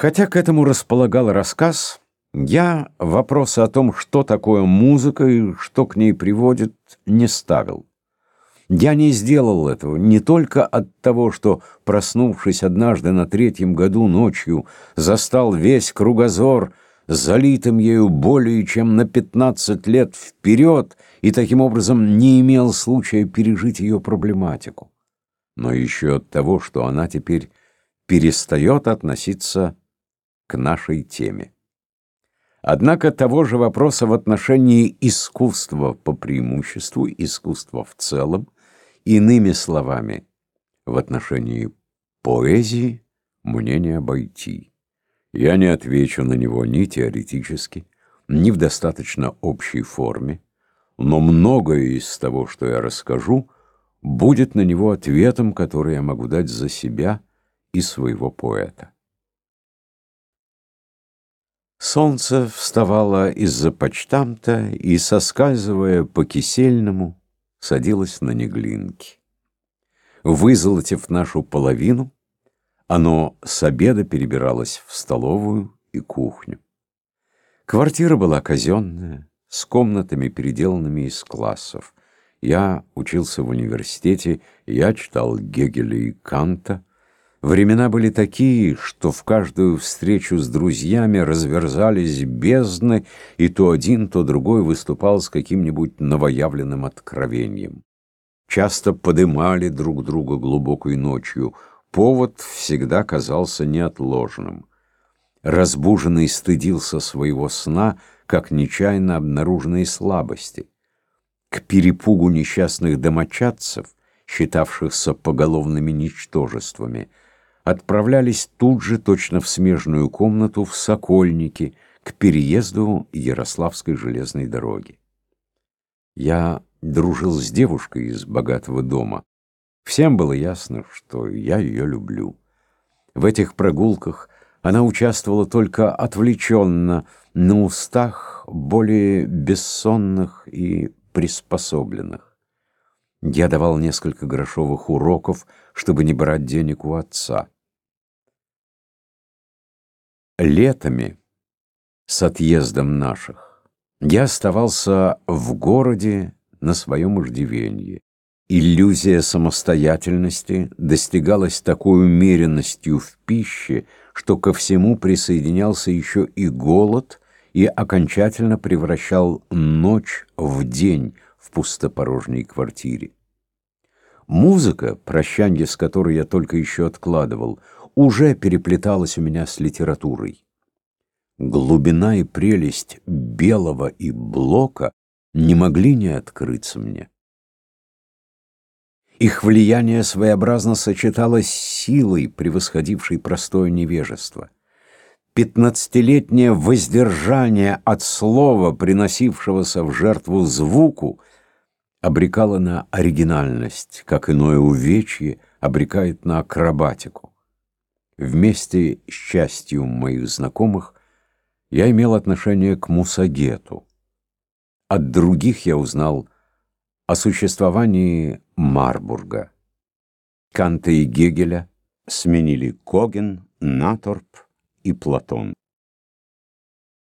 Хотя к этому располагал рассказ, я вопросы о том, что такое музыка и что к ней приводит, не ставил. Я не сделал этого не только от того, что, проснувшись однажды на третьем году ночью, застал весь кругозор залитым ею более чем на пятнадцать лет вперед и таким образом не имел случая пережить ее проблематику, но еще от того, что она теперь перестает относиться к нашей теме. Однако того же вопроса в отношении искусства по преимуществу, искусства в целом, иными словами, в отношении поэзии мне не обойти. Я не отвечу на него ни теоретически, ни в достаточно общей форме, но многое из того, что я расскажу, будет на него ответом, который я могу дать за себя и своего поэта. Солнце вставало из-за почтамта и, соскальзывая по кисельному, садилось на неглинки. Вызолотив нашу половину, оно с обеда перебиралось в столовую и кухню. Квартира была казенная, с комнатами, переделанными из классов. Я учился в университете, я читал Гегеля и Канта, Времена были такие, что в каждую встречу с друзьями разверзались бездны, и то один, то другой выступал с каким-нибудь новоявленным откровением. Часто подымали друг друга глубокой ночью. Повод всегда казался неотложным. Разбуженный стыдился своего сна, как нечаянно обнаруженной слабости. К перепугу несчастных домочадцев, считавшихся поголовными ничтожествами, отправлялись тут же, точно в смежную комнату, в Сокольники, к переезду Ярославской железной дороги. Я дружил с девушкой из богатого дома. Всем было ясно, что я ее люблю. В этих прогулках она участвовала только отвлеченно, на устах более бессонных и приспособленных. Я давал несколько грошовых уроков, чтобы не брать денег у отца. Летами, с отъездом наших, я оставался в городе на своем иждивенье. Иллюзия самостоятельности достигалась такой умеренностью в пище, что ко всему присоединялся еще и голод и окончательно превращал ночь в день в пустопорожней квартире. Музыка, прощанье с которой я только еще откладывал, уже переплеталась у меня с литературой. Глубина и прелесть белого и блока не могли не открыться мне. Их влияние своеобразно сочеталось с силой, превосходившей простое невежество. Пятнадцатилетнее воздержание от слова, приносившегося в жертву звуку, обрекало на оригинальность, как иное увечье обрекает на акробатику. Вместе с частью моих знакомых я имел отношение к Мусагету. От других я узнал о существовании Марбурга. Канта и Гегеля сменили Коген, Наторп и Платон.